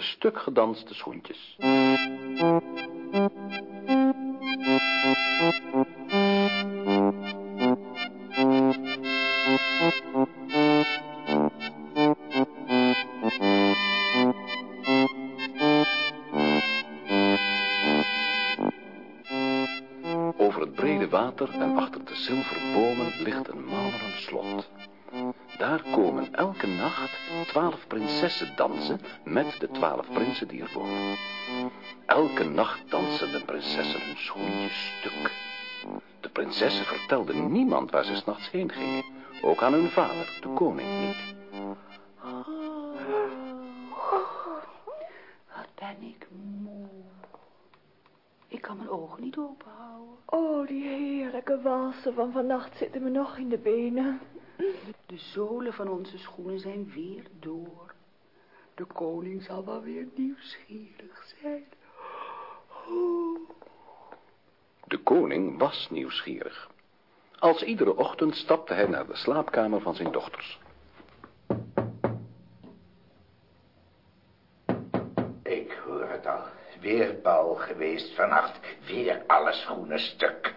de stuk gedanste schoentjes. Over het brede water en achter de zilveren bomen ligt een marmeren slot. Daar komen elke nacht twaalf prinsessen dansen met de twaalf prinsen die er wonen. Elke nacht dansen de prinsessen hun schoentjes stuk. De prinsessen vertelden niemand waar ze s'nachts heen gingen. Ook aan hun vader, de koning, niet. Wat ben ik moe. Ik kan mijn ogen niet openhouden. Oh, die heerlijke walsen van vannacht zitten me nog in de benen. De zolen van onze schoenen zijn weer door. De koning zal wel weer nieuwsgierig zijn. Oh. De koning was nieuwsgierig. Als iedere ochtend stapte hij naar de slaapkamer van zijn dochters. Ik hoor het al. Weer bal geweest vannacht. Weer alle schoenen stuk.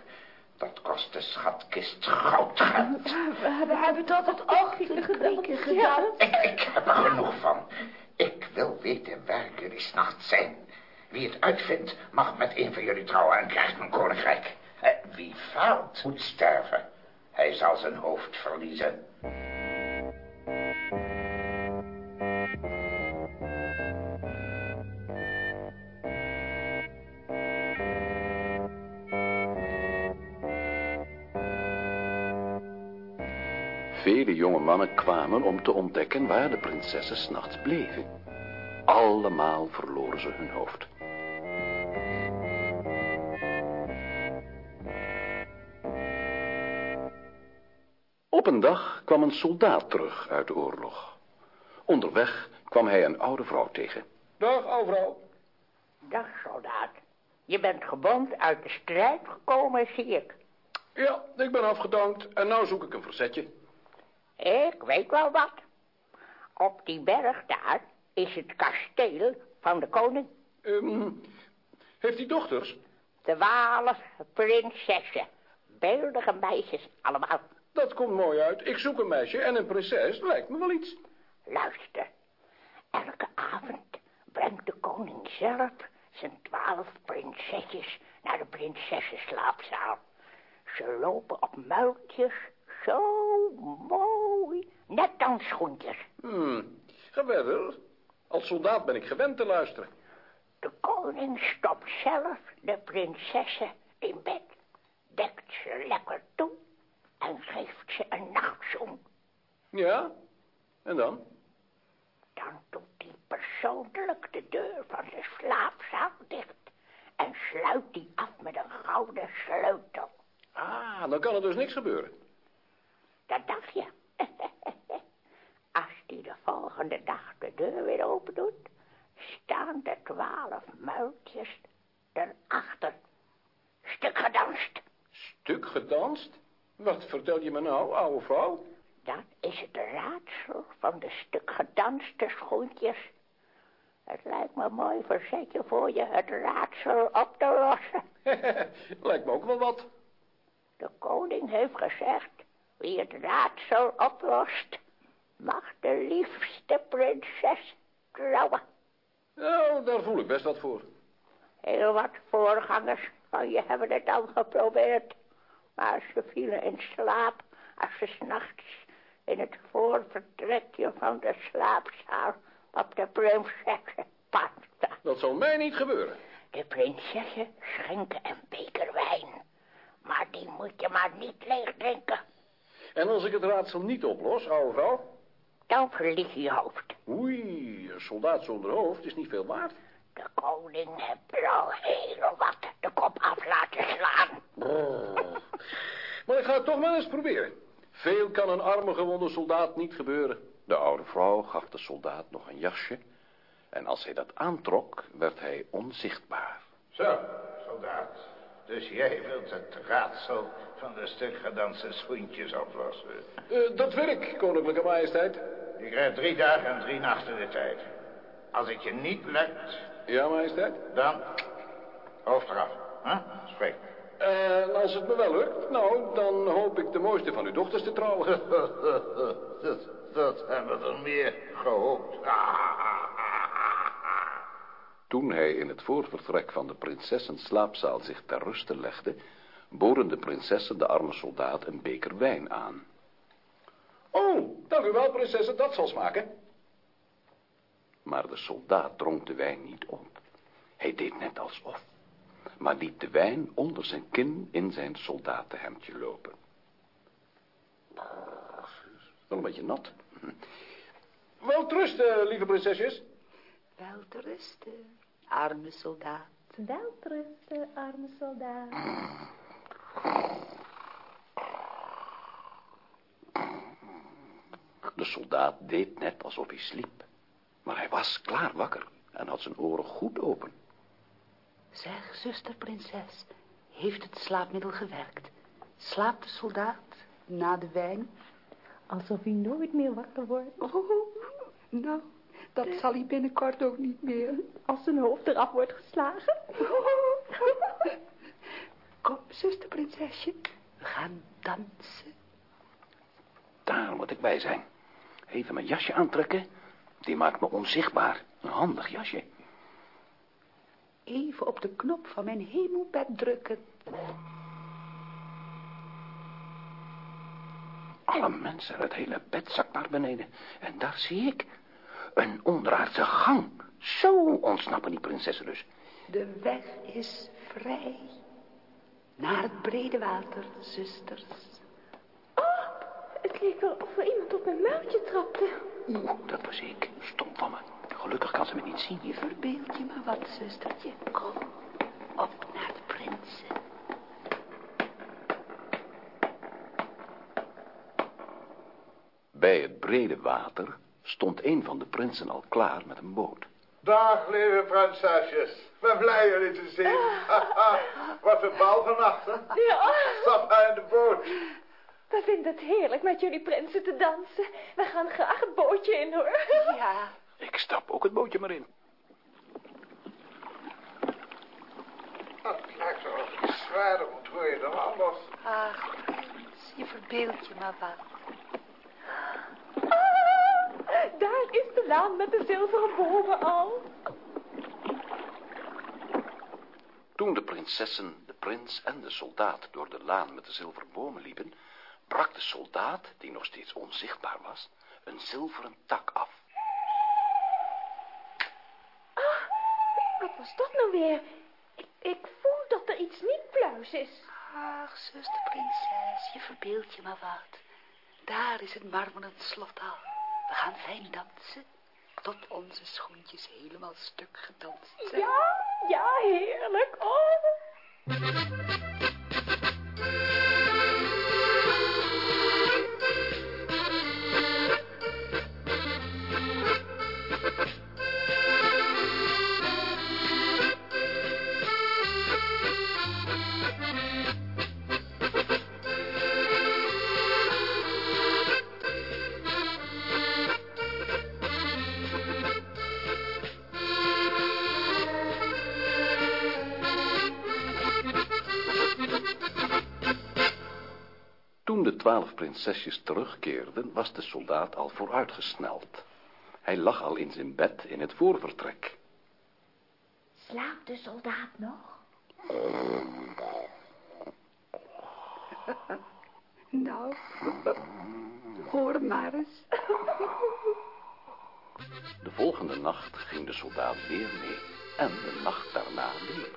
Dat kost de schatkist goudgeld. We, we hebben tot het ochtend gedronken gedaan. Ik, ik heb er genoeg van. Ik wil weten waar jullie s'nachts zijn. Wie het uitvindt, mag met een van jullie trouwen en krijgt mijn koninkrijk. Eh, Wie faalt, moet sterven. Hij zal zijn hoofd verliezen. Vele jonge mannen kwamen om te ontdekken waar de prinsessen s'nachts bleven. Allemaal verloren ze hun hoofd. Op een dag kwam een soldaat terug uit de oorlog. Onderweg kwam hij een oude vrouw tegen. Dag, oude vrouw. Dag, soldaat. Je bent gewond uit de strijd gekomen, zie ik. Ja, ik ben afgedankt en nou zoek ik een verzetje. Ik weet wel wat. Op die berg daar is het kasteel van de koning. Ehm, heeft hij dochters? Twaalf prinsessen. Beeldige meisjes allemaal. Dat komt mooi uit. Ik zoek een meisje en een prinses lijkt me wel iets. Luister. Elke avond brengt de koning zelf zijn twaalf prinsesjes naar de prinsessenslaapzaal. Ze lopen op muiltjes, zo mooi, net als schoentjes. Hmm, ga verder. Als soldaat ben ik gewend te luisteren. De koning stopt zelf de prinsessen in bed, dekt ze lekker toe en geeft ze een nachtzoen. Ja? En dan? Dan doet hij persoonlijk de deur van de slaapzaal dicht en sluit die af met een gouden sleutel. Ah, dan kan er dus niks gebeuren. Dat dacht je. Als hij de volgende dag de deur weer open doet, staan de twaalf muiltjes erachter. Stuk gedanst. Stuk gedanst? Wat vertel je me nou, oude vrouw? Dat is het raadsel van de stuk gedanste schoentjes. Het lijkt me een mooi verzetje voor je het raadsel op te lossen. lijkt me ook wel wat. De koning heeft gezegd, wie het raadsel oplost, mag de liefste prinses trouwen. Nou, daar voel ik best wat voor. Heel wat voorgangers van je hebben het al geprobeerd. Maar ze vielen in slaap als ze s'nachts in het voorvertrekje van de slaapzaal op de prinsessen pasten. Dat zal mij niet gebeuren. De prinsessen schenken een beker wijn. Maar die moet je maar niet leeg drinken. En als ik het raadsel niet oplos, oude vrouw? Dan verlies je hoofd. Oei, een soldaat zonder hoofd is niet veel waard. De koning heeft er al heel wat de kop af laten slaan. Oh. Maar ik ga het toch maar eens proberen. Veel kan een arme gewonde soldaat niet gebeuren. De oude vrouw gaf de soldaat nog een jasje. En als hij dat aantrok, werd hij onzichtbaar. Zo, soldaat. Dus jij wilt het raadsel van de stuk gedanste schoentjes oplossen. Uh, dat wil ik, koninklijke majesteit. Je krijgt drie dagen en drie nachten de tijd. Als het je niet lukt, Ja, majesteit? dan hoofd eraf. Huh? Spreek. En als het me wel lukt, nou, dan hoop ik de mooiste van uw dochters te trouwen. dat, dat hebben we er meer gehoopt. Toen hij in het voorvertrek van de prinsessen slaapzaal zich ter ruste legde, boden de prinsessen de arme soldaat een beker wijn aan. Oh, dank u wel, prinsessen, dat zal smaken. Maar de soldaat dronk de wijn niet op. Hij deed net alsof, maar liet de wijn onder zijn kin in zijn soldatenhemdje lopen. Wel een beetje nat. Wel trusten, lieve prinsesjes. Wel te rusten, arme soldaat. Welterusten, arme soldaat. De soldaat deed net alsof hij sliep. Maar hij was klaar wakker en had zijn oren goed open. Zeg, zuster prinses, heeft het slaapmiddel gewerkt? Slaapt de soldaat na de wijn? Alsof hij nooit meer wakker wordt. Oh, nou, dat zal hij binnenkort ook niet meer. Als zijn hoofd eraf wordt geslagen. Kom, zuster prinsesje, we gaan dansen. Daar moet ik bij zijn. Even mijn jasje aantrekken. Die maakt me onzichtbaar. Een handig jasje. Even op de knop van mijn hemelbed drukken. Alle mensen, het hele bed zakt naar beneden. En daar zie ik een onderaardse gang. Zo ontsnappen die prinsessen dus. De weg is vrij. Naar het brede water, zusters. Leek wel of er iemand op mijn muiltje trapte. Oeh, dat was ik. Stom van me. Gelukkig kan ze me niet zien. Je verbeeld je maar wat, zustertje. Kom, op naar de prinsen. Bij het brede water stond een van de prinsen al klaar met een boot. Dag, lieve prinsesjes. Ik ben blij jullie te zien. Wat een bal vannacht, hè? Ja, Stap maar in de boot. We vinden het heerlijk met jullie prinsen te dansen. We gaan graag het bootje in, hoor. Ja, Ik stap ook het bootje maar in. Het lijkt ik zwaarder moet groeien dan anders. ach, prins, je verbeeld je maar wat. Ah, daar is de laan met de zilveren bomen al. Toen de prinsessen, de prins en de soldaat door de laan met de zilveren bomen liepen, brak de soldaat, die nog steeds onzichtbaar was, een zilveren tak af. Wat was dat nou weer? Ik, ik voel dat er iets niet pluis is. Ach, zuster prinses, je verbeeld je maar wat. Daar is het marmeren slot al. We gaan fijn dansen. Tot onze schoentjes helemaal stuk gedanst zijn. Ja, ja, heerlijk. Oh. Toen de twaalf prinsesjes terugkeerden, was de soldaat al vooruitgesneld. Hij lag al in zijn bed in het voorvertrek. Slaapt de soldaat nog? Nou, hoor maar eens. De volgende nacht ging de soldaat weer mee. En de nacht daarna weer.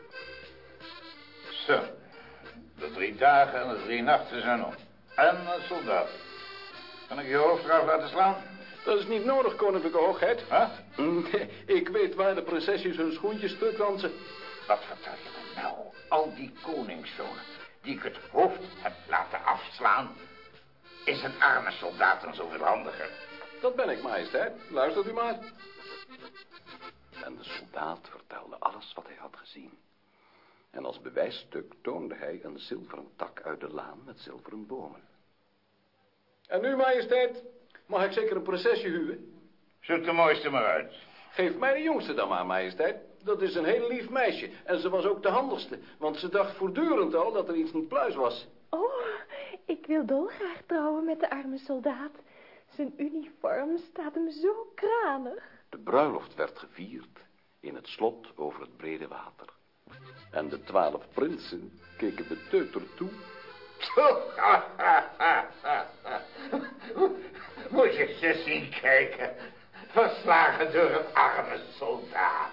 Zo, de drie dagen en de drie nachten zijn om. En een soldaat. Kan ik je hoofd eraf laten slaan? Dat is niet nodig, koninklijke hoogheid. Huh? Ik weet waar de prinsesjes hun schoentjes stuk dansen. Wat vertel je me nou? Al die koningszonen die ik het hoofd heb laten afslaan... is een arme soldaat een zoveel handiger. Dat ben ik, majesteit. Luistert u maar. En de soldaat vertelde alles wat hij had gezien. En als bewijsstuk toonde hij een zilveren tak uit de laan met zilveren bomen. En nu, majesteit, mag ik zeker een prinsesje huwen? Zoek de mooiste maar uit. Geef mij de jongste dan maar, majesteit. Dat is een heel lief meisje. En ze was ook de handigste. Want ze dacht voortdurend al dat er iets niet pluis was. Oh, ik wil dolgraag trouwen met de arme soldaat. Zijn uniform staat hem zo kranig. De bruiloft werd gevierd in het slot over het brede water. En de twaalf prinsen keken beteuterd toe. Moet je ze zien kijken. Verslagen door een arme soldaat.